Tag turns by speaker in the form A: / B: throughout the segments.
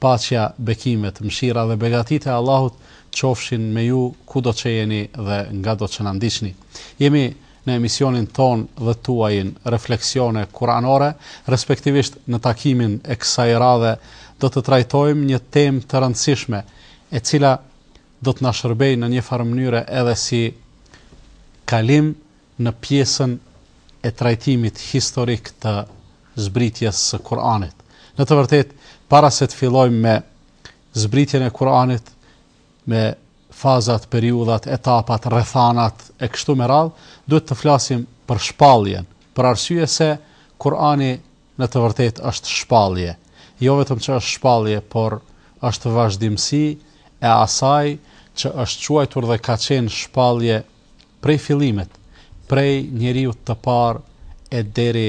A: Paqja, bekimet, mëshira dhe begatitë e Allahut qofshin me ju kudo që jeni dhe ngado që na ndiqni. Jemi në emisionin tonë dhe tuajin Refleksione Kuranore, respektivisht në takimin e kësaj radhe do të trajtojmë një temë të rëndësishme, e cila do të na shërbejë në një farë mënyre edhe si kalim në pjesën e trajtimit historik të zbritjes së Kur'anit. Në të vërtetë, para se të fillojmë me zbritjen e Kur'anit, me fazat, periudhat, etapat, rrethanat e kështu me radhë, duhet të flasim për shpalljen, për arsye se Kur'ani në të vërtetë është shpallje. Jo vetëm që është shpallje, por është vazhdimësi e asaj që është quajtur dhe ka qenë shpallje Prej fillimit, prej njeriut të parë e deri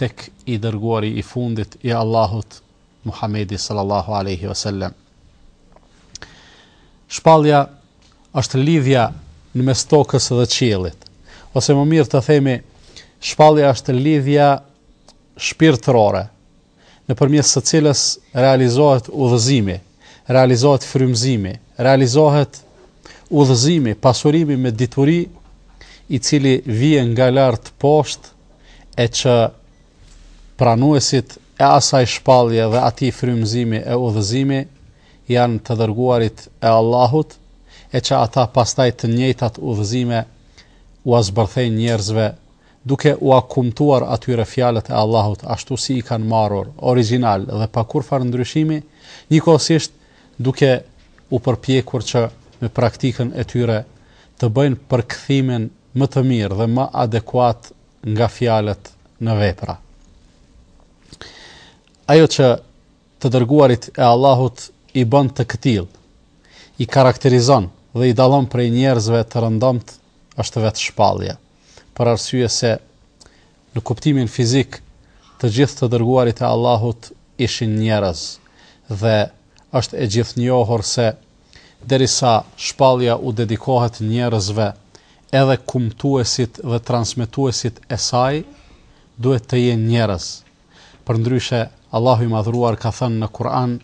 A: tek i dërguari i fundit i Allahut, Muhamedi sallallahu alejhi ve sellem. Shpallja është lidhja në mes tokës dhe qiellit. Ose më mirë të themi, shpallja është lidhja shpirtërore nëpërmjet së cilës realizohet udhëzimi, realizohet frymëzimi, realizohet udhëzimi, pasurimi me dituri, i cili vjen nga lartë poshtë e që pranuesit e asaj shpallje dhe atij frymëzimi e udhëzimi janë të dërguarit e Allahut, e që ata pastaj të njëjtat udhëzime ua zbërthejnë njerëzve duke ua kumtuar atyre fjalët e Allahut ashtu si i kanë marrur, origjinal dhe pa kurrfarë ndryshimi, njëkohësisht duke u përpjekur që me praktikën e tyre të bëjnë përkthimin më të mirë dhe më adekuat nga fjalët në vepra. Ajo që të dërguarit e Allahut i bën të këtillë, i karakterizon dhe i dallon prej njerëzve të rëndomtë është vetë shpallja. për arsye se në kuptimin fizik të gjithë të dërguarit e Allahut ishin njerëz dhe është e gjithënjohur se derisa shpallja u dedikohet njerëzve edhe kumtuesit dhe transmetuesit e saj duhet të jenë njerëz. Përndryshe, Allahu i madhruar ka thënë në Kur'an,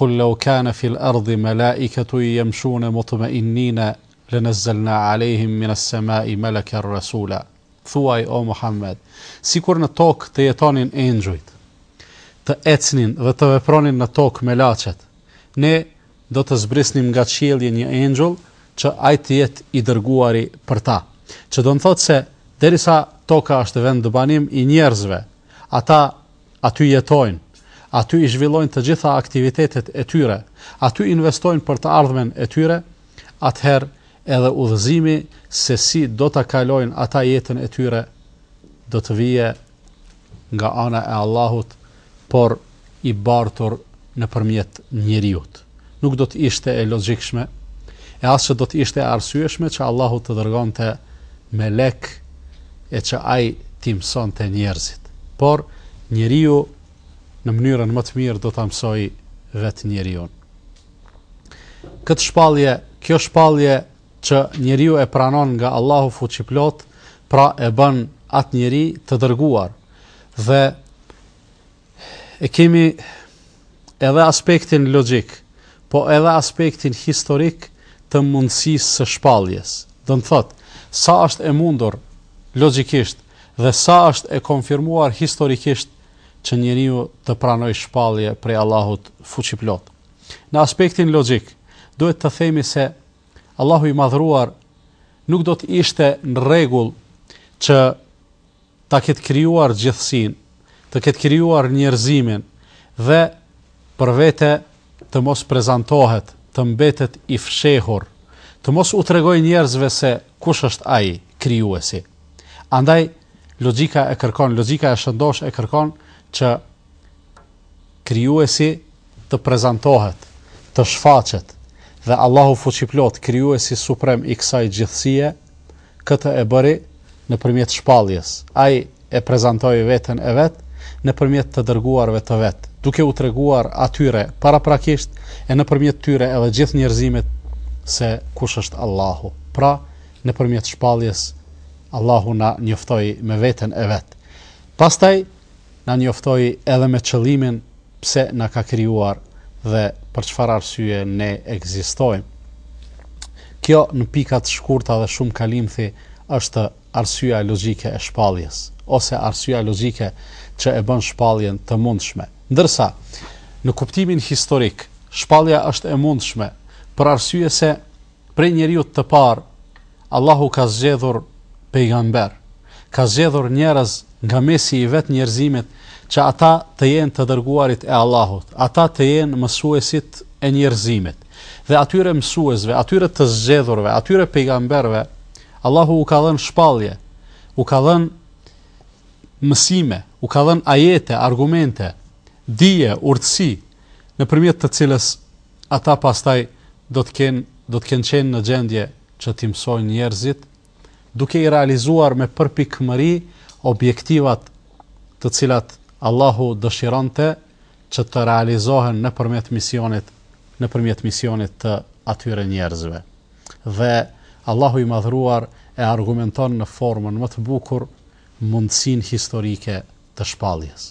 A: Kul lau kane fil ardi melaiketun jemshune mutmeinnine, Le nezzelna alejhim mines semai meleken resula, Thuaj, o Muhammed, sikur në tokë të jetonin engjujt, të ecnin dhe të vepronin në tokë melaçet, Ne do të zbrisnim nga qielli një engjull që ai të jetë i dërguari për ta. Që do me thënë se derisa toka është vendbanim i njerëzve, ata Aty jetojnë, aty i zhvillojnë të gjitha aktivitetet e tyre, aty investojnë për të ardhmen e tyre, atëherë edhe udhëzimi se si do ta kalojnë ata jetën e tyre do të vijë nga ana e Allahut, por i bartur nëpërmjet njeriut, nuk do të ishte e logjikshme e as që do të ishte e arsyeshme që Allahu të dërgonte melek e që ai t'i mësonte njerëzit. Por njeriu në mënyrën më të mirë do ta mësojë vetë njeriun. Këtë shpallje, kjo shpallje që njeriu e pranon nga Allahu fuqiplot, pra e bën atë njeri të dërguar. Dhe E kemi edhe aspektin logjik, po edhe aspektin historik të mundësisë së shpalljes. Do të thotë, sa është e mundur logjikisht dhe sa është e konfirmuar historikisht që njeriu të pranojë shpallje prej Allahut fuqiplotë. Në aspektin logjik, duhet të themi se Allahu i madhëruar nuk do të ishte në rregull që ta ketë krijuar gjithësinë, të ketë krijuar njerëzimin dhe për vete të mos prezantohet, të mbetet i fshehur, të mos u tregojë njerëzve se kush është ai, krijuesi. Andaj logjika e kërkon, logjika e shëndoshë e kërkon që krijuesi të prezantohet, të shfaqet, dhe Allahu Fuqiplotë, Krijuesi Suprem i kësaj gjithësie, këtë e bëri nëpërmjet shpalljes. Ai e prezantoi veten e Vet nëpërmjet të dërguarve të Vet, duke u treguar atyre paraprakisht e nëpërmjet tyre edhe gjithë njerëzimit se kush është Allahu. Pra, nëpërmjet shpalljes, Allahu na njoftoi me veten e Vet. Pastaj, na njoftoi edhe me qëllimin pse na ka krijuar dhe për çfarë arsye ne ekzistojmë. Kjo në pika të shkurta dhe shumë kalimthi është arsyeja logjike e shpalljes, ose arsyeja logjike që e bën shpalljen të mundshme. Ndërsa, në kuptimin historik, shpallja është e mundshme për arsye se Prej njeriut të parë, Allahu ka zgjedhur pejgamberë, ka zgjedhur njerëz nga mesi i vetë njerëzimit që ata të jenë të dërguarit e Allahut, ata të jenë mësuesit e njerëzimit. Dhe atyre mësuesve, atyre të zgjedhurve, atyre pejgamberve, Allahu u ka dhënë shpallje, u ka dhënë mësime, u ka dhënë ajete, argumente, dije, urtësi, nëpërmjet të cilës Ata pastaj do të kenë do të kenë qenë në gjendje që t'i mësojnë njerëzit, duke i realizuar me përpikmëri objektivat të cilat Allahu dëshironte që të realizohen nëpërmjet misionit nëpërmjet misionit të atyre njerëzve. Dhe Allahu i Madhëruar e argumenton në formën më të bukur mundësinë historike të shpalljes.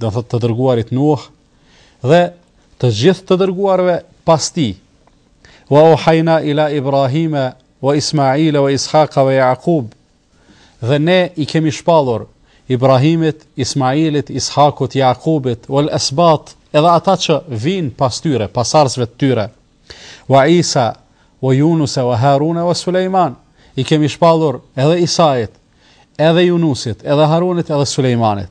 A: do të thotë të dërguarit Nuh dhe të gjithë të dërguarve pas tij. Wa uhayna ila Ibrahima wa Ismaila wa Ishaqa wa Yaqub. Dhe ne i kemi shpallur Ibrahimit, Ismailit, Ishakut, Jakubit, wal asbat, edhe ata që vijnë pas tyre, pasardhësve të tyre. Wa Isa, wa Yunus, wa Harun, wa Sulejman. I kemi shpallur edhe Isait, edhe Yunusit, edhe Harunit, edhe Sulejmanit.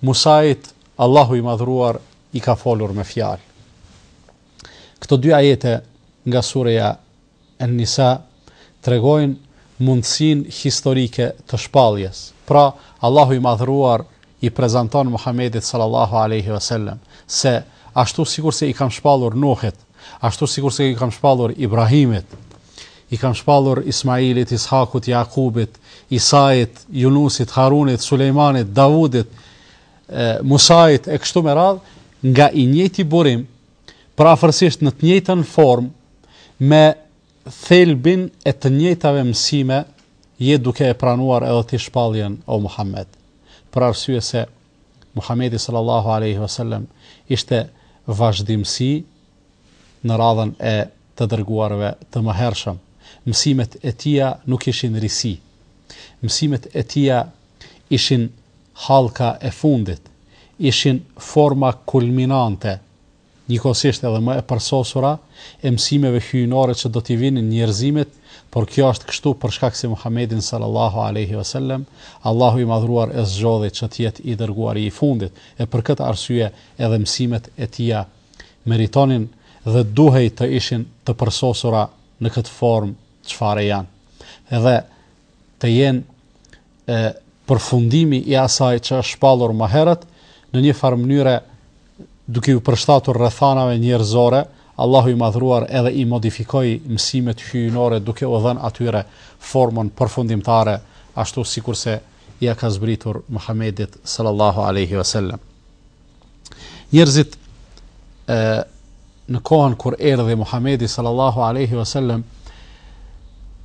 A: Musait, Allahu i Madhëruar i ka folur me fjalë. Këto dy ajete nga sureja En-Nisa tregojnë mundësinë historike të shpalljes. Pra, Allahu i Madhëruar i prezanton Muhamedit sallallahu alejhi ve sellem se ashtu sikurse i kam shpallur Nuhit, Ashtu sikurse i kam shpallur Ibrahimit, i kam shpallur Ismailit, Ishakut, Jakubit, Isait, Junusit, Harunit, Sulejmanit, Davudit, Musait e kështu me radhë, nga i njëjti burim, përafërsisht në të njëjtën formë, me thelbin e të njëjtave mësime, je duke e pranuar edhe ti shpalljen o Muhammed, për arsye se Muhamedi sallallahu alejhi ve sellem ishte vazhdimësi në radhën e të dërguarve të mëhershëm. Mësimet e tija nuk ishin risi. Mësimet e tija ishin hallka e fundit, ishin forma kulminante njëkohësisht edhe më e përsosura, e mësimeve hyjnore që do t'i vinin njerëzimit, por kjo është kështu për shkak se Muhammedin sallallahu alejhi ve sellem, Allahu i Madhëruar e zgjodhi që të jetë i Dërguari i fundit, e për këtë arsye edhe mësimet e tija meritonin dhe duhej të ishin të përsosura në këtë formë çfarë janë. Dhe të jenë përfundimi i asaj që është shpallur më herët, në një farë mënyre duke iu përshtatur rrethanave njerëzore, Allahu i madhruar edhe i modifikoi mësimet hyjnore duke u dhënë atyre formën përfundimtare, ashtu sikurse ia ka zbritur Muhamedit sallallahu alaihi wasallam. Njerëzit në kohën kur erdhi Muhamedi sallallahu alaihi wasallam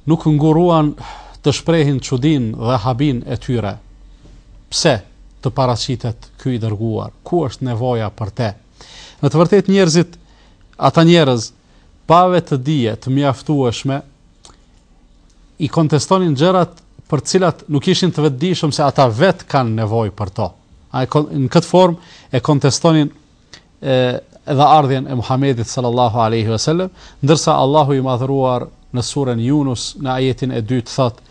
A: nuk nguruan të shprehin çudinë dhe habinë e tyre. Pse të paraqitet ky i dërguar? Ku është nevoja për te? Në të vërtetë njerëzit, ata njerëz pa vetëdije të mjaftueshme, i kontestonin gjërat për të cilat nuk ishin të vetëdijshëm se ata vetë kanë nevojë për to. A e në këtë formë e kontestonin e edhe ardhjen e Muhamedit sallallahu alaihi wasallam, ndërsa Allahu i madhëruar në surën Yunus në ajetin e dytë thotë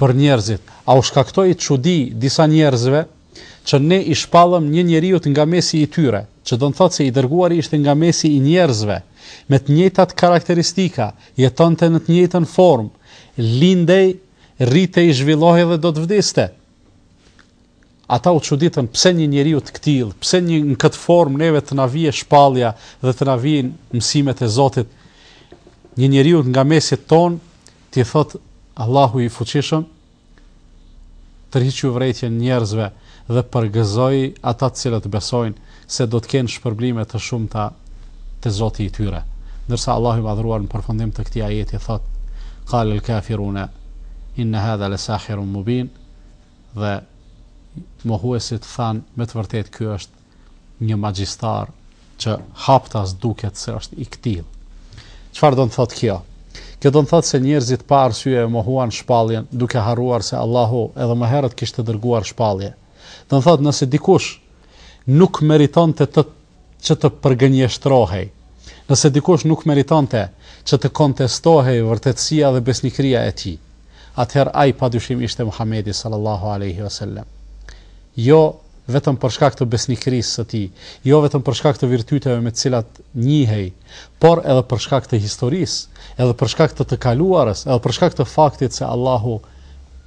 A: për njerëzit, a u shkaktoi çudi disa njerëzve, që ne i shpallëm një njeriut nga mesi i tyre, që do të thotë se i dërguari ishte nga mesi i njerëzve, me të njëjtat karakteristika, jetonte në të njëjtën formë, lindej, rritej, zhvillohej dhe do të vdiste. Ata u çuditën pse një njeriu të këtillë, pse një në këtë formë neve të na vije shpallja dhe të na vijnë mësimet e Zotit, një njeriu nga mesi tonë t'i thotë Allahu i Fuqishëm, tërhiqu vërejtjen njerëzve dhe përgëzoji ata të cilët besojnë se do të kenë shpërblime të shumta te Zoti i tyre. Ndërsa Allahu i Madhëruar në përfundim të këtij ajeti thotë: "Qal al-kafiruna inna hadha la sahirun mubin" dhe mohuesit thanë me të vërtetë ky është një magjistar që haptas duket se është i këtillë. Çfarë do të thotë kjo? Kjo do të thotë se njerëzit pa arsye e mohuan shpalljen, duke harruar se Allahu edhe më herët kishte dërguar shpallje. Do të thotë nëse dikush nuk meritonte të që të përgënjeshtrohej. Nëse dikush nuk meritonte që të kontestohej vërtetësia dhe besnikëria e tij, atëherë ai padyshim ishte Muhamedi sallallahu alejhi ve selem. Jo vetëm për shkak të besnikërisë së tij, jo vetëm për shkak të virtyteve me të cilat njihej, por edhe për shkak të historisë, edhe për shkak të të kaluarës, edhe për shkak të faktit se Allahu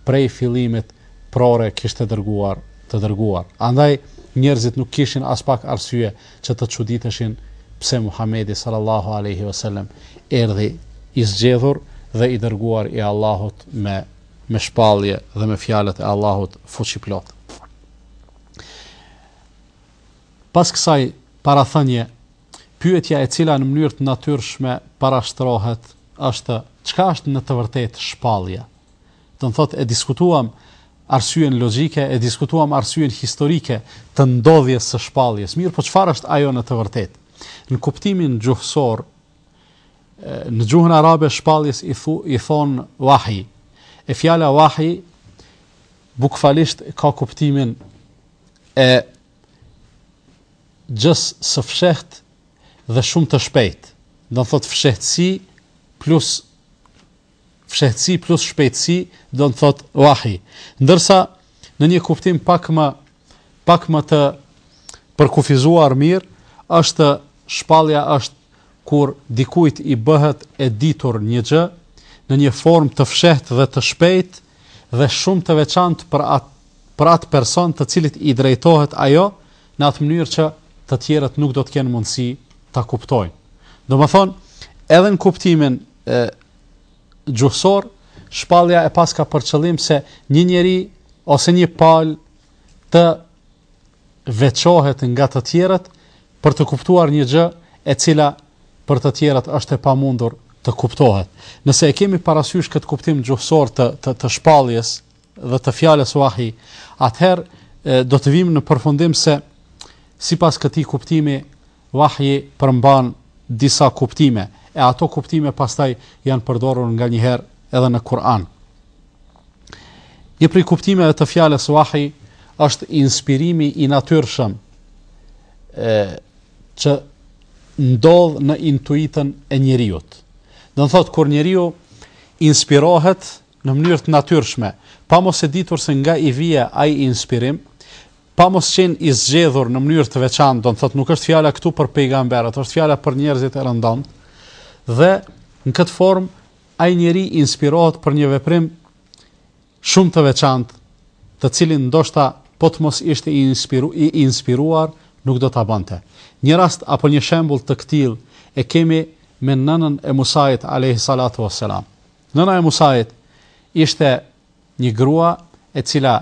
A: prej fillimit prore kishte dërguar të dërguar. Andaj, njerëzit nuk kishin aspak arsye që të çuditeshin pse Muhamedi sallallahu alejhi ve sellem erdhi i zgjedhur dhe i dërguar i Allahut me me shpallje dhe me fjalët e Allahut fuqiplotë. Pas kësaj parathënie, pyetja e cila në mënyrë të natyrshme parashtrohet është çka është në të vërtetë shpallja. Do të thotë e diskutuam arsyen logjike, e diskutuam arsyen historike të ndodhjes së shpalljes. Mirë, po çfarë është ajo në të vërtetë? Në kuptimin gjuhësor, në gjuhën arabe shpalljes i thu i thon wahi. E fjala wahi bukfalisht ka kuptimin e gjës së fsheht dhe shumë të shpejt. Do të thotë fshehtësi plus Fshehtësi plus shpejtësi do të thotë wahi. Ndërsa në një kuptim pak më pak më të përkufizuar mirë është shpallja është kur dikujt i bëhet e ditur një gjë në një formë të fshehtë dhe të shpejtë dhe shumë të veçantë për atë për atë person të cilit i drejtohet ajo në atë mënyrë që të tjerët nuk do të kenë mundësi ta kuptojnë. Domethënë, edhe në kuptimin e, gjuhësor, shpallja e paska për qëllim se një njeri ose një pal të veçohet nga të tjerët për të kuptuar një gjë e cila për të tjerët është e pamundur të kuptohet. Nëse e kemi parasysh këtë kuptim gjuhësor të, të, të shpalljes, dhe të fjalës wahi, atëherë do të vijmë në përfundim se sipas këtij kuptimi wahi përmban disa kuptime e ato kuptime pastaj janë përdorur nganjëherë edhe në Kur'an. Një prej kuptimeve të fjalës wahi është inspirimi i natyrshëm e që ndodh në intuitën e njeriut. Do të thotë kur njeriu inspirohet në mënyrë të natyrshme, pa mos e ditur se nga i vie ai inspirim, pa mos qenë i zgjedhur në mënyrë të veçantë, do të thotë nuk është fjala këtu për pejgamberët, është fjala për njerëzit e rëndomtë. Dhe në këtë formë ai njeri inspirohet për një veprim shumë të veçantë, të cilin ndoshta po të mos ishte i, inspiru, i inspiruar, nuk do ta bënte. Një rast apo një shembull të këtill e kemi me nënën e Musait alayhi salatu wassalam. Nëna e Musait ishte një grua e cila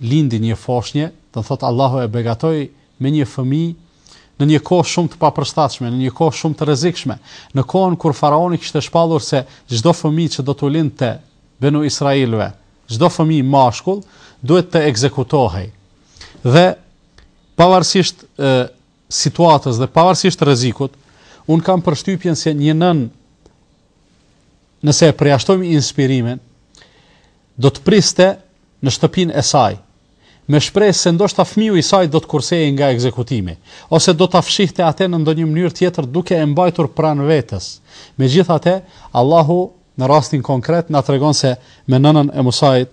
A: lindi një foshnje, do të thotë Allahu e begatoi me një fëmijë në një kohë shumë të papërshtatshme, në një kohë shumë të rrezikshme, në kohën kur faraoni kishte shpallur se çdo fëmijë që do t'u lindte Benu Israilëve, çdo fëmijë mashkull duhet të ekzekutohej. Dhe pavarësisht e, situatës dhe pavarësisht rrezikut, un kam përshtypjen se një nën nëse e përjashtojmë inspirimin, do të priste në shtëpinë e saj, me shpresë se ndoshta fëmija i saj do të kursehej nga ekzekutimi, ose do ta fshihte atë në ndonjë mënyrë tjetër duke e mbajtur pranë vetes. Megjithatë, Allahu në rastin konkret na tregon se me nënën e Musait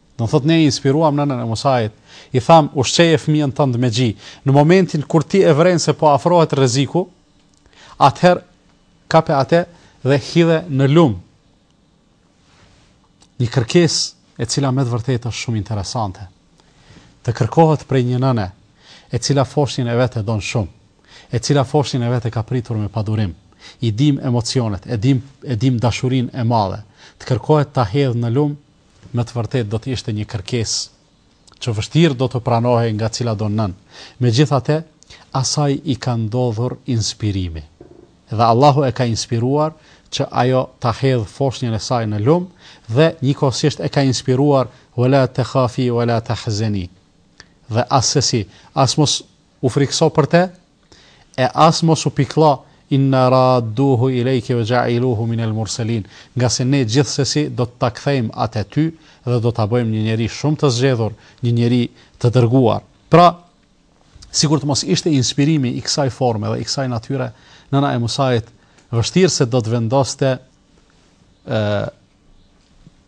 A: Do të thotë ne e inspiruam nënën e Musait, i thamë, ushqeje fëmijën tënd me gji. Në momentin kur ti e vren se po afrohet rreziku, atëherë kape atë dhe hidhe në lum. Një kërkesë e cila me të vërtetë është shumë interesante. Të kërkohet prej një nëne, e cila foshnjën e vet e don shumë, e cila foshnjën e vet e ka pritur me padurim. I dim emocionet, e dim e dim dashurinë e madhe. Të kërkohet ta hedhë në lum me të vërtetë do të ishte një kërkesë që vështirë do të pranohej nga cilado nënë. Megjithatë, asaj i ka ndodhur inspirimi. Dhe Allahu e ka inspiruar që ajo ta hedhë foshnjën e saj në lum dhe njëkohësisht e ka inspiruar wala takhafi wala tahzani. Dhe asesi, as mos u frikëso për të, e as mos u pikëllo inna radduhu ilejki ve jailuhu minel murselin ngase ne gjithsesi do të ta kthejmë ate ty dhe do ta bëjmë një njeri shumë të zgjedhur një njeri të dërguar pra sikur të mos ishte inspirimi i kësaj forme dhe i kësaj natyre nëna e Musait vështirë se do të vendoste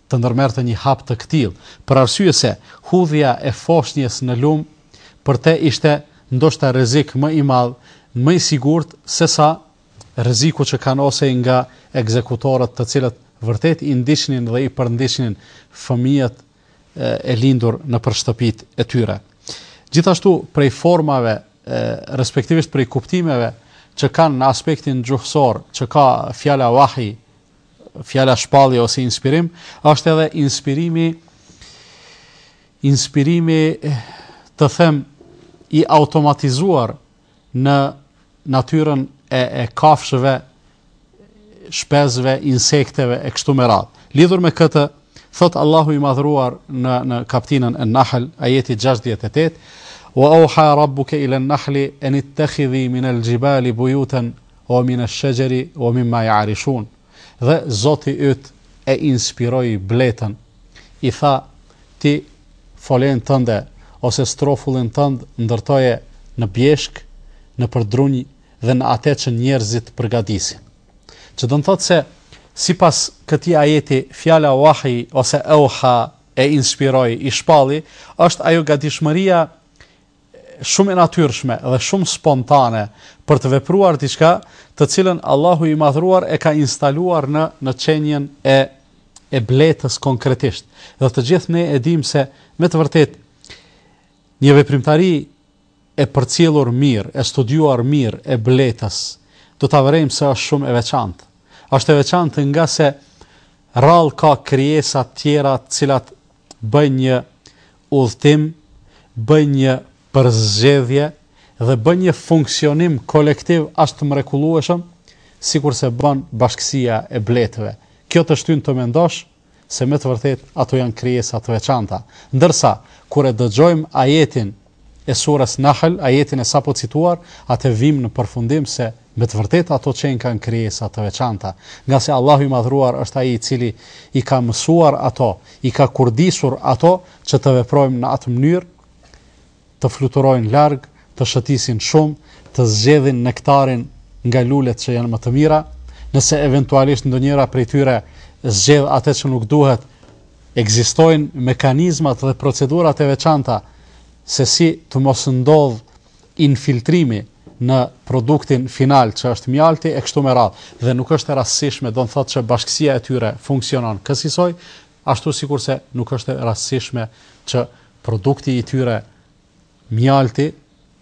A: të ndërmerrte një hap të këtillë, për arsye se hudhja e foshnjes në lum për te ishte ndoshta rrezik më i madh, më i sigurt sesa rreziku që kanosej nga ekzekutorët të cilët vërtet i ndiqnin dhe i përndiqnin fëmijët e lindur nëpër shtëpitë e tyre. Gjithashtu prej formave e respektivisht prej kuptimeve që kanë në aspektin gjuhësor që ka fjala wahi, fjala shpallje ose inspirim, është edhe inspirimi inspirimi eh, të them i automatizuar në natyrën e, e kafshëve, shpezve, insekteve e kështu me radhë. Lidhur me këtë, thot Allahu i madhruar në, në kaptinën en-Nahl, ajeti 68, wa auha rabbuke ilen nahli enittekhidhi minel gjibali bujuten wa min ash-shajari wa mimma ya'rishun. Dhe Zoti yt e inspiroi bletën, i tha, Ti folenë tënde ose strofullin tënd ndërtoje në bjeshkë, nëpër drunj dhe në atë që njerëzit përgatisin. Që do të thotë se sipas këtij ajeti, fjala wahi ose auha e inspiroi, i shpalli, është ajo gatishmëria shumë e natyrshme dhe shumë spontane për të vepruar diçka, të cilën Allahu i Madhruar e ka instaluar në në qenien e e bletës konkretisht. Dhe të gjithë ne e dimë se me të vërtetë një veprimtari e përcjellur mirë, e studiuar mirë e bletës, do ta vërejmë se është shumë e veçantë. Është e veçantë ngase rrallë ka krijesa të tjera të cilat Bëjnë një udhëtim, bëjnë një përzgjedhje dhe bëjnë një funksionim kolektiv aq të mrekullueshëm, sikurse bën bashkësia e bletëve. Kjo të shtyn të mendosh se me të vërtetë ato janë krijesa të veçanta. Ndërsa, kur e dëgjojmë ajetin e Sures Nahl, ajetin e sapocituar, atëherë vijmë në përfundim se me të vërtetë ato qenkan krijesa të veçanta, ngase Allahu i Madhruar është Ai i Cili i ka mësuar ato, i ka kurdisur ato që të veprojnë në atë mënyrë, të fluturojnë larg, të shëtisin shumë, të zgjedhin nektarin nga lulet që janë më të mira, nëse eventualisht ndonjëra prej tyre zgjedh atë që nuk duhet, Ekzistojnë mekanizmat dhe procedurat e veçanta se si të mos ndodhë infiltrimi në produktin final që është mjalti e kështu me radhë dhe nuk është e rastësishme do të thotë që bashkësia e tyre funksionon kësisoj ashtu sikurse nuk është e rastësishme që produkti i tyre mjalti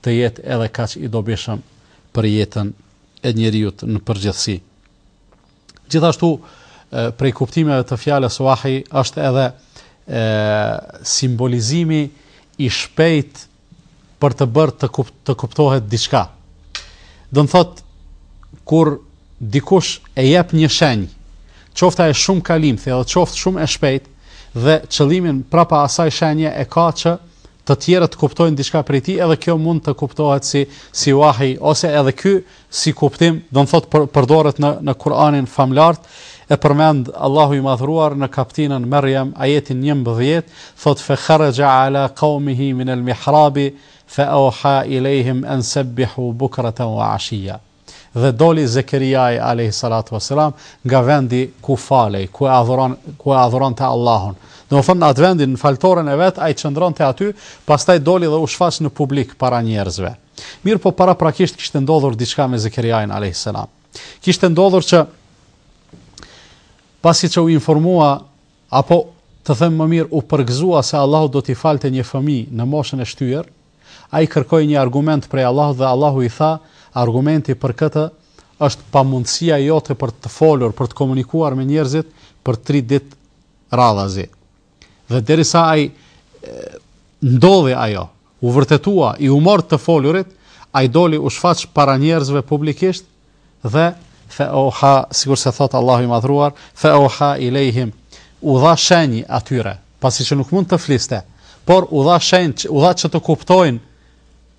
A: të jetë edhe kaq i dobishëm për jetën e njeriut në përgjithësi. Gjithashtu, prej kuptimeve të fjalës vahj është edhe e, simbolizimi i shpejtë për të bërë të, kupt, të kuptohet diçka. Do të thotë kur dikush e jep një shenjë, qoftë ajo shumë kalimthi dhe qoftë shumë e shpejtë dhe qëllimin prapa asaj shenje e ka që të tjerët të kuptojnë diçka prej tij, edhe kjo mund të kuptohet si si vahj ose edhe ky si kuptim, do të thotë për, përdoret në në Kur'anin famëlartë, e përmend Allahu i Madhruar në kaptinën Merjem ajetin 11, thotë fa kharaja ala qaumihi min al-mihrabi fa awha ilayhim an sabbihu bukratan wa ashiya. Dhe doli Zekeriai alayhi salatu wasalam nga vendi ku falej, ku e adhuron, ku e adhuronte Allahun. Domethënë atë vendin në faltoren e vet ai qëndronte aty, pastaj doli dhe u shfaq në publik para njerëzve. Mirëpo paraprakisht kishte ndodhur diçka me Zekeriain alayhis salam. Kishte ndodhur që pasi që u informua apo të them më mirë u përgëzua se Allahu do t'i falte një fëmijë në moshën e shtyrë, ai kërkoi një argument prej Allahut dhe Allahu i tha, argumenti për këtë është pamundësia jote për të folur, për të komunikuar me njerëzit për 3 ditë radhazi. Dhe derisa ai ndodhi ajo, u vërtetua, i u mor të folurit, ai doli u shfaq para njerëzve publikisht dhe fa oha, sikur se thotë Allahu i madhëruar, fa oha ilejhim, u dha shenjë atyre, pasi që nuk mund të fliste, por u dha shenjë, u dha që të kuptojnë,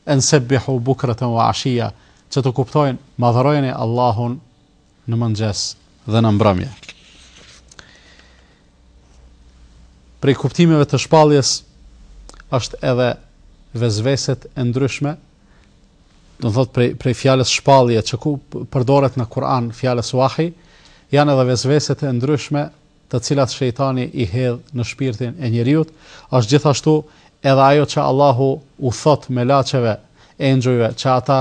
A: en sebbihu bukraten wa ashia, që të kuptojnë, madhërojeni Allahun në mëngjes dhe në mbrëmje. Prej kuptimeve të shpalljes është edhe vezveset e ndryshme, do të thotë prej prej fjalës shpallje që ku përdoret në Kur'an fjalës wahi, janë edhe vezveset e ndryshme të cilat shejtani i hedh në shpirtin e njeriut, është gjithashtu edhe ajo që Allahu u thotë melaqeve, engjëjve që ata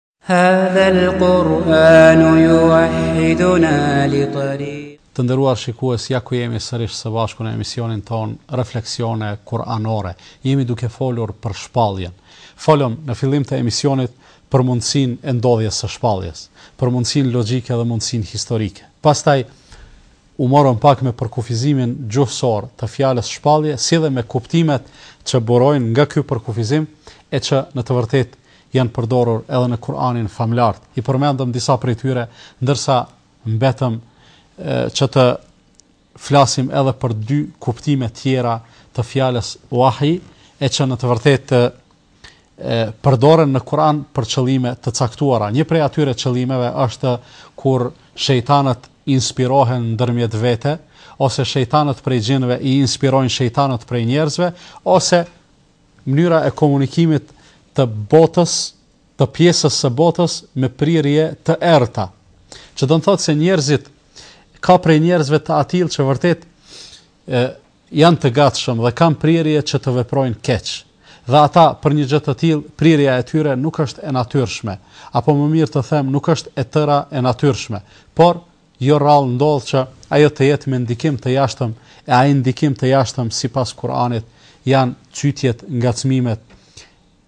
A: Të nderuar shikues, ja ku jemi sërish së bashku në emisionin tonë Refleksione Kur'anore. Jemi duke folur për shpalljen. Folëm në fillim të emisionit për mundësinë e ndodhjes së shpalljes, për mundësinë logjike dhe mundësinë historike. Pastaj u morëm pak me përkufizimin gjuhësor të fjalës shpallje, si dhe me kuptimet që burojnë nga ky përkufizim e që në të vërtetë janë përdorur edhe në Kur'anin famëlartë. I përmendëm disa prej tyre, ndërsa mbetëm që të flasim edhe për dy kuptime tjera të fjalës wahi, e që në të vërtetë përdoren në Kur'an për qëllime të caktuara. Një prej atyre qëllimeve është kur shejtanët inspirohen ndërmjet vete ose shejtanët prej xhinëve i inspirojnë shejtanët prej njerëzve ose Mënyra e komunikimit të botës, të pjesës së botës me prirje të errëta. Që do të thotë se njerëzit ka prej njerëzve të atillë që vërtet janë të gatshëm dhe kanë prirje që të veprojnë keq. Dhe ata për një gjë të tillë, prirja e tyre nuk është e natyrshme, apo më mirë të them, nuk është e tëra e natyrshme. Por Jo rrallë ndodh që ajo të jetë me ndikim të jashtëm, e ai ndikim të jashtëm sipas Kur'anit janë cytjet, ngacmimet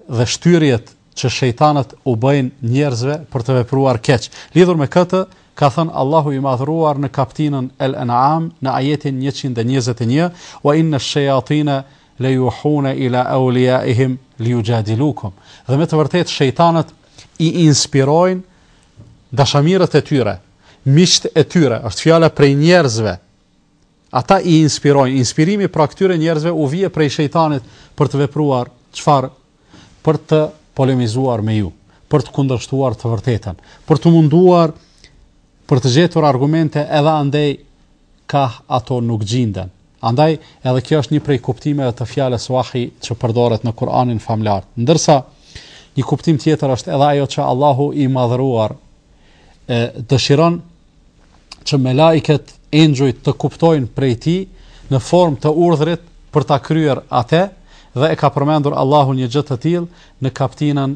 A: dhe shtyrjet që shejtanët u bëjnë njerëzve për të vepruar keq. Lidhur me këtë, ka thënë Allahu i madhëruar në kaptinën El An'am në ajetin 121 wa inna shayatina la yuhuna ila awliyaihim liyujadilukum dhe me të vërtetë shejtanët i inspirojnë dashamirët e tyre, miqtë e tyre, është fjala prej njerëzve, ata i inspirojnë, inspirimi pra këtyre njerëzve u vie prej shejtanit për të vepruar çfarë për të polemizuar me ju, për të kundërshtuar të vërtetën, për t'u munduar për të gjetur argumente edhe andej kah ato nuk gjinden, Andaj, edhe kjo është një prej kuptimeve të fjalës wahi që përdoret në Kur'anin famlartë. Ndërsa, një kuptim tjetër është edhe ajo që Allahu i madhëruar e, dëshiron që melaiket engjujt të kuptojnë prej tij në form të urdhrit për ta kryer atë dhe e ka përmendur Allahu një gjë të tillë në kaptinën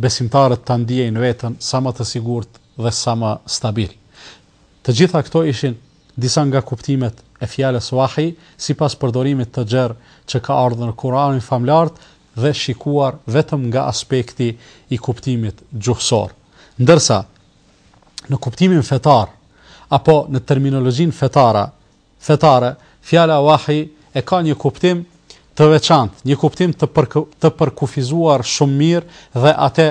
A: besimtarët ta ndiejnë veten sa më të sigurt dhe sa më stabil. Të gjitha këto ishin disa nga kuptimet e fjalës wahi sipas përdorimit të gjerë që ka ardhur në Kuranin famlartë dhe shikuar vetëm nga aspekti i kuptimit gjuhësor. Ndërsa, në kuptimin fetar apo në terminologjinë fetare, fetare, fjala wahi e ka një kuptim të veçantë, një kuptim të përk të përkufizuar shumë mirë dhe atë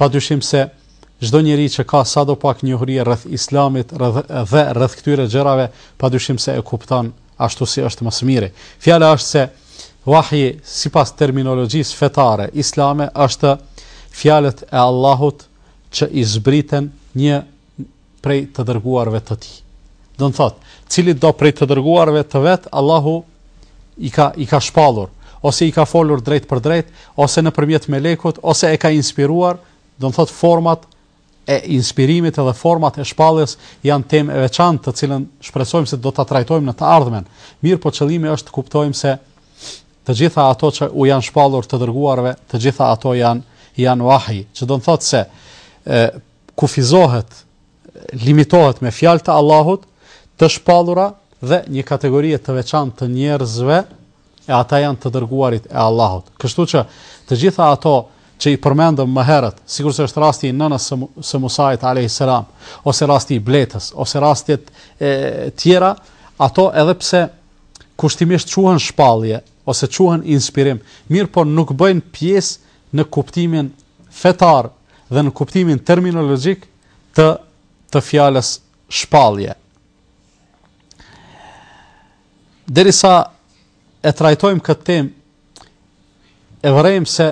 A: padyshim se çdo njeri që ka sadopak njohuri rreth Islamit dhe rreth këtyre gjërave, padyshim se e kupton ashtu si është më së miri. Fjala është se wahi sipas terminologjisë fetare islame është fjalët e Allahut që i zbriten një prej të dërguarve të Tij. Do të thotë, cilido prej të dërguarve të vet, Allahu i ka i ka shpallur ose i ka folur drejtpërdrejt, ose nëpërmjet melekut, ose e ka inspiruar, do të thotë format e inspirimit edhe format e shpalljes janë temë e veçantë të cilën shpresojmë se do ta trajtojmë në të ardhmen. Mirëpo qëllimi është të kuptojmë se të gjitha ato që u janë shpallur të dërguarve, të gjitha ato janë janë wahi, që do të thotë se e, kufizohet, limitohet me fjalë të Allahut, të shpallura dhe një kategori të veçantë të njerëzve, e ata janë të dërguarit e Allahut. Kështu që të gjitha ato që i përmendëm më herët, sikurse është rasti i nënës së, së Musait alejhis selam, ose rasti i bletës, ose rastet e tjera, ato edhe pse kushtimisht quhen shpallje ose quhen inspirim, mirëpo nuk bëjnë pjesë në kuptimin fetar dhe në kuptimin terminologjik të të fjalës shpallje. Derisa e trajtojmë këtë temë, e vërejmë se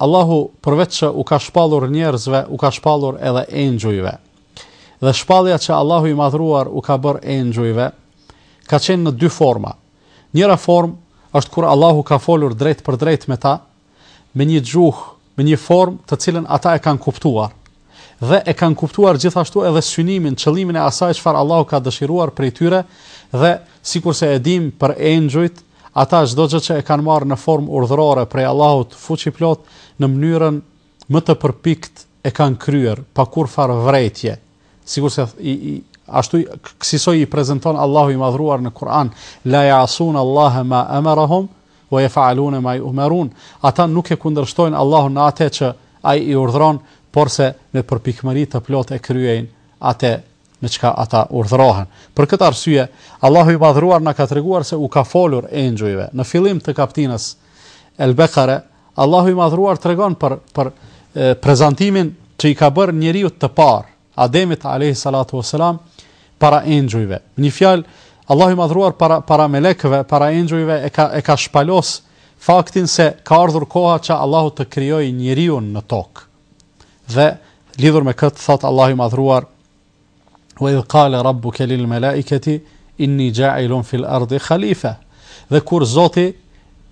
A: Allahu përveç që u ka shpallur njerëzve, u ka shpallur edhe engjujve. Dhe shpallja që Allahu i madhëruar u ka bërë engjujve, ka qenë në dy forma. Njëra formë është kur Allahu ka folur drejtpërdrejt me ta, me një gjuhë, me një formë të cilën ata e kanë kuptuar dhe e kanë kuptuar gjithashtu edhe synimin, qëllimin e asaj çfarë Allahu ka dëshiruar prej tyre dhe sikurse e dimë për engjujt, ata çdo gjë që e kanë marrë në formë urdhërore prej Allahut fuqiplotë në mënyrën më të përpiktë e kanë kryer pa kurrfarë vrejtje. Sikurse i, i ashtu kësisoj i prezanton Allahu i madhëruar në Kur'an, la ya'sun Allaha ma amarahum Ue jefalune ma jumerun, ata nuk e kundërshtojnë Allahun në ate që Ai i urdhëron, porse me përpikmëri të plotë e kryejnë ate me çka ata urdhërohen. Për këtë arsye, Allahu i Madhëruar na ka treguar se u ka folur engjujve. Në fillim të kaptinës El Bekare, Allahu i Madhëruar tregon për për prezantimin që i ka bërë njeriut të parë. Ademit alejhi salatu ue selam para engjujve. Me një fjalë, Allahu i madhëruar para para melekëve, para engjujve e ka e ka shpalos faktin se ka ardhur koha që Allahu të krijojë njeriun në tokë. Dhe lidhur me këtë thotë Allahu i madhëruar Wa idh qala rabbuka lil malaikati inni ja'ilun fil ardi khalifa. Dhe kur Zoti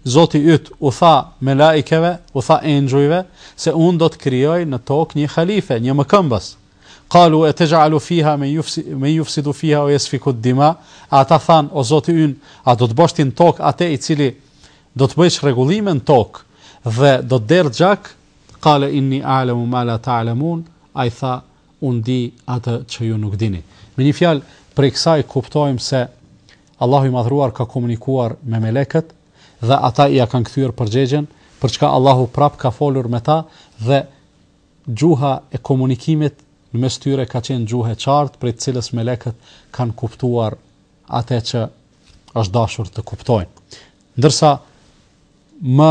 A: Zoti yt u tha melaikeve, u tha engjujve, se Unë do të krijoj në tokë një halife, një mëkëmbës. Qalu etej'alu fiha men yufsi men yufsidu fiha wa yasfiku ad-dima? E ata thanë, O Zoti ynë, a do të bësh ti në tokë atë i cili do të bëjë çrregullime në tokë dhe do të derdhë gjak? Qale inni a'lemu ma la ta'lemun, Ai tha, Unë di atë që ju nuk dini. Me një fjalë, prej kësaj kuptojmë se Allahu i Madhëruar ka komunikuar me melekët dhe ata ia kanë kthyer përgjegjen, për çka Allahu prapë ka folur me ta dhe gjuha e komunikimit në mes tyre ka qenë gjuhë e qartë prej të cilës melekët kanë kuptuar atë që është dashur të kuptojnë. Ndërsa më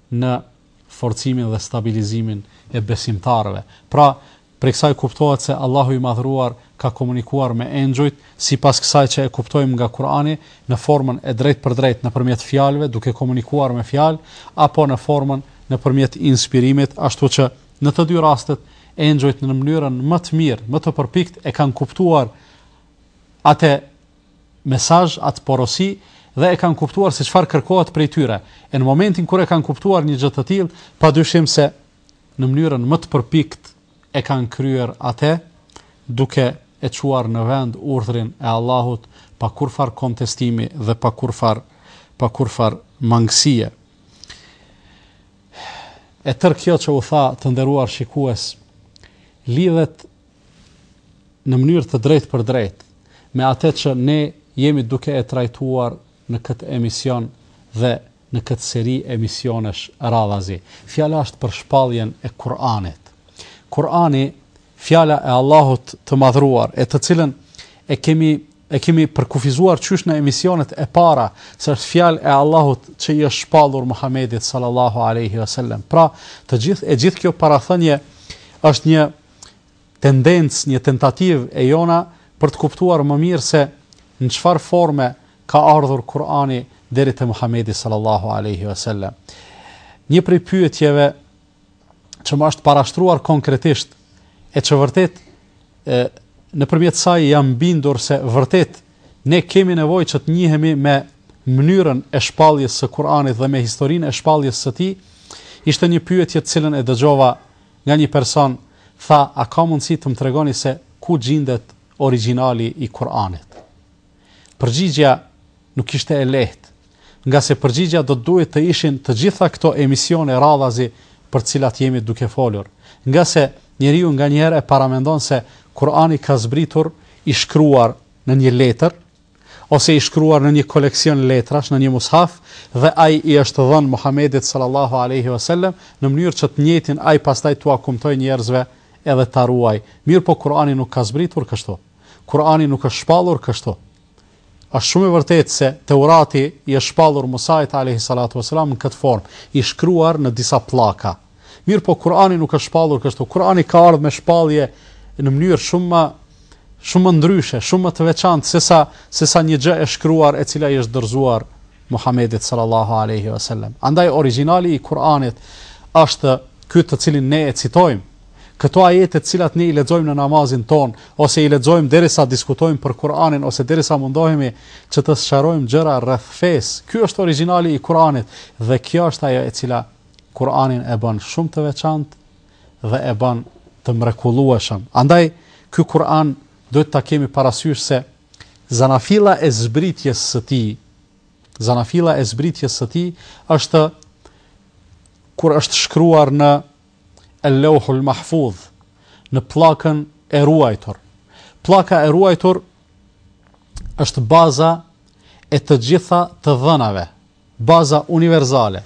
A: në forcimin dhe stabilizimin e besimtarëve. Pra, prej kësaj kuptohet se Allahu i Madhëruar ka komunikuar me engjujt, sipas kësaj që e kuptojmë nga Kur'ani, në formën e drejtpërdrejtë nëpërmjet fjalëve, duke komunikuar me fjalë, apo në formën nëpërmjet inspirimit, ashtu që në të dy rastet engjujt në mënyrën më të mirë, më të përpiktë e kanë kuptuar atë mesazh, atë porosi dhe e kanë kuptuar se çfarë kërkohet prej tyre. E në momentin kur e kanë kuptuar një gjë të tillë, pa dyshim se në mënyrën më të përpiktë e kanë kryer atë, duke e çuar në vend urdhrin e Allahut pa kurrfarë kontestimi dhe pa kurrfarë pa kurrfarë mangësie. E tërë kjo që u tha të nderuar shikues lidhet në mënyrë të drejtpërdrejtë me atë që ne jemi duke e trajtuar në këtë emision dhe në këtë seri emisionesh radhazi. Fjala është për shpalljen e Kur'anit. Kur'ani, fjala e Allahut të madhruar, e të cilën e kemi e kemi përkufizuar qysh në emisionet e para se është fjalë e Allahut që i është shpallur Muhamedit sallallahu alaihi wasallam. Pra, të gjithë e gjithë kjo parathënie është një tendencë, një tentativë e jona për të kuptuar më mirë se në çfarë forme ka ardhur Kur'ani deri te Muhamedi sallallahu alaihi wasallam. Një prej pyetjeve që më është parashtruar konkretisht e që vërtet e, nëpërmjet saj jam bindur se vërtet ne kemi nevojë që të njihemi me mënyrën e shpalljes së Kur'anit dhe me historinë e shpalljes së tij, ishte një pyetje të cilën e dëgjova Nga një person tha a ka mundësi të më tregoni se ku gjindet origjinali i Kur'anit? Përgjigja nuk ishte e lehtë, ngase përgjigja do të duhet të ishin të gjitha këto emisione radhazi për të cilat jemi duke folur, ngase njeriu nganjëherë e paramendon se Kur'ani ka zbritur i shkruar në një letër, ose i shkruar në një koleksion letrash, në një mushaf, dhe ai i është dhënë Muhamedit sallallahu alejhi ve selem, në mënyrë që të njëjtin ai pastaj t'ua kumtojë njerëzve edhe ta ruajë. Mirëpo Kur'ani nuk ka zbritur kështu. Kur'ani nuk është shpallur kështu. Është shumë e vërtetë se Teurati i është shpallur Musait alejhi salatu ve selam në këtë formë, i shkruar në disa pllaka. Mirëpo Kur'ani nuk është shpallur kështu. Kur'ani ka ardhur me shpallje në mënyrë shumë më shumë më ndryshe, shumë më të veçantë se sa se sa një gjë e shkruar, e cila i është dorëzuar Muhamedit sallallahu alaihi wasallam. Andaj origjinali i Kur'anit është ky të cilin ne e citojmë. Këto ajete të cilat ne i lexojmë në namazin tonë ose i lexojmë derisa diskutojmë për Kur'anin ose derisa mundohemi që të sqarojmë gjëra rreth fesë. Ky është origjinali i Kur'anit dhe kjo është ajo e cila Kur'anin e bën shumë të veçantë dhe e bën të mrekullueshëm. Andaj ky Kur'an duhet ta kemi parasysh se zanafilla e zbritjes së tij, zanafilla e zbritjes së tij është kur është shkruar në Al-Lauhul Mahfudh, në pllakën e ruajtur. Pllaka e ruajtur është baza e të gjitha të dhënave. Baza universale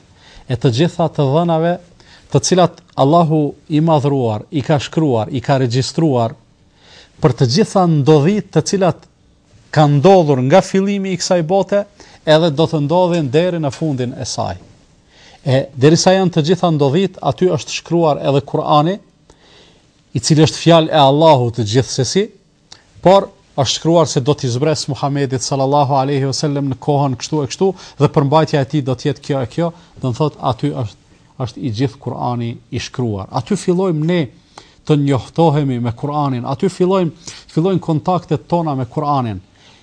A: e të gjitha të dhënave të cilat Allahu i madhruar i ka shkruar, i ka regjistruar për të gjitha ndodhitë të cilat kanë ndodhur nga fillimi i kësaj bote, edhe do të ndodhin deri në fundin e saj. E derisa janë të gjitha ndodhitë, aty është shkruar edhe Kurani, i cili është fjalë e Allahut gjithsesi, Por, është shkruar se do t'i zbresë Muhamedit, sallallahu alejhi ve selem, në kohën kështu e kështu, dhe përmbajtja e tij do të jetë kjo e kjo, do të thotë aty është është i gjithë Kur'ani i shkruar. Aty fillojmë ne të njohtohemi me Kur'anin, aty fillojmë fillojnë kontaktet tona me Kur'anin.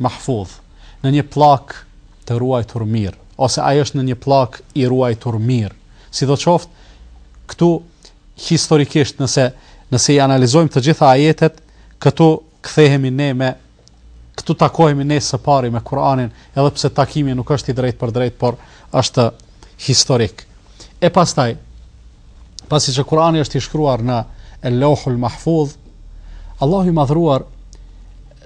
A: Mahfudh, në një pllakë të ruajtur mirë, ose ai është në një pllakë i ruajtur mirë. Sidoqoftë, këtu historikisht nëse nëse i analizojmë të gjitha ajetet, këtu kthehemi ne me këtu takohemi ne së pari me Kur'anin, edhe pse takimi nuk është i drejtpërdrejtë, por është historik. E pastaj, pasi që Kur'ani është i shkruar në Lauhul Mahfudh, Allahu i madhruar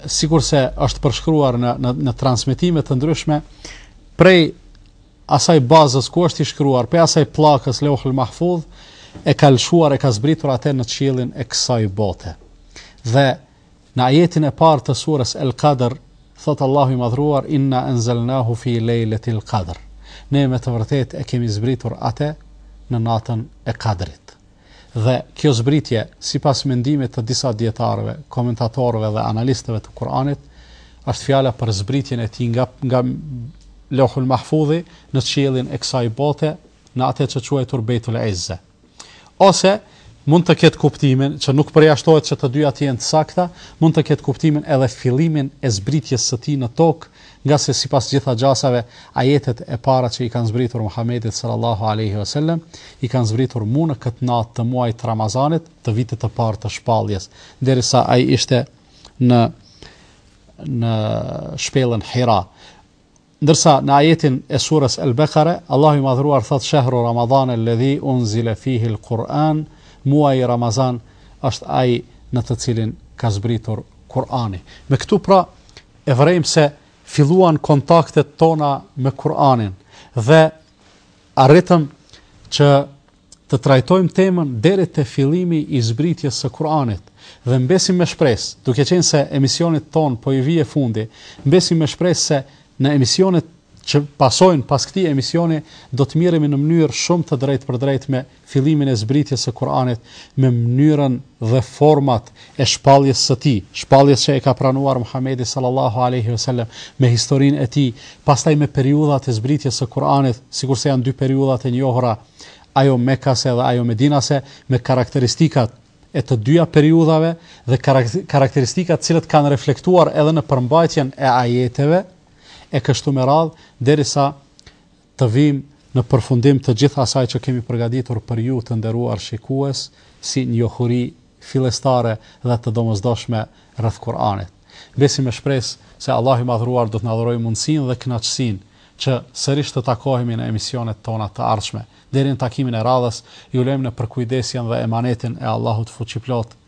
A: sikurse është përshkruar në në në transmetime të ndryshme prej asaj bazës ku është i shkruar, prej asaj pllakës Lauhul Mahfudh e ka lëshuar e ka zbritur atë në qiellin e kësaj bote. Dhe në ajetin e parë të surës El Qadr thotë Allahu i madhruar inna anzalnahu fi lejletil qadr. Ne me të vërtetë e kemi zbritur atë në natën e Kadrit. Dhe kjo zbritje, sipas mendimit të disa dijetarëve, komentatorëve dhe analistëve të Kur'anit, është fjala për zbritjen e tij nga nga Lauhul Mahfudhi në qiellin e kësaj bote, në atë që është quajtur Beitul Izze. Ose mund të ketë kuptimin që nuk përjashtohet që të dyja të jenë të sakta, mund të ketë kuptimin edhe fillimin e zbritjes së tij në tokë Ngase sipas gjitha gjasave, ajetet e para që i kanë zbritur Muhamedit sallallahu alejhi ve selem, i kanë zbritur mu në këtë natë të muajit të Ramazanit, të vitit të parë të shpalljes, derisa ai ishte në në shpellën Hira. Ndërsa në ajetin e surës Al-Baqara, Allahu i madhruar thotë shahru Ramadan alladhi unzila fihi al-Quran, muaji Ramazan është ai në të cilin ka zbritur Kur'ani. Me këtu pra E vërejmë se filluan kontaktet tona me Kur'anin dhe arritëm që të trajtojmë temën deri te fillimi i zbritjes së Kur'anit dhe mbesim me shpresë, duke qenë se emisionit tonë po i vjen fundi, mbesim me shpresë se në emisionet që pasojnë pas këtij emisioni do të miremi në mënyrë shumë të drejtpërdrejtë me fillimin e zbritjes së Kur'anit me mënyrën dhe format e shpalljes së tij, shpalljes që e ka pranuar Muhamedi sallallahu alaihi wasallam me historinë e tij, pastaj me periudhat e zbritjes së Kur'anit, sikurse janë dy periudhat e njohura, ajo mekase dhe ajo medinase, me karakteristikat e të dyja periudhave dhe karakteristikat të cilat kanë reflektuar edhe në përmbajtjen e ajeteve, e kështu me radhë, derisa të vijmë në përfundim të gjithë asaj që kemi përgatitur për ju të nderuar shikues si njohuri fillestare dhe të domosdoshme rreth Kur'anit. Mbesim me shpresë se Allahu i Madhëruar do të na dhurojë mundësinë dhe kënaqësinë që sërish të takohemi në emisionet tona të ardhshme. Deri në takimin e radhës, ju lëjmë në përkujdesjen dhe emanetin e Allahut
B: Fuqiplotë.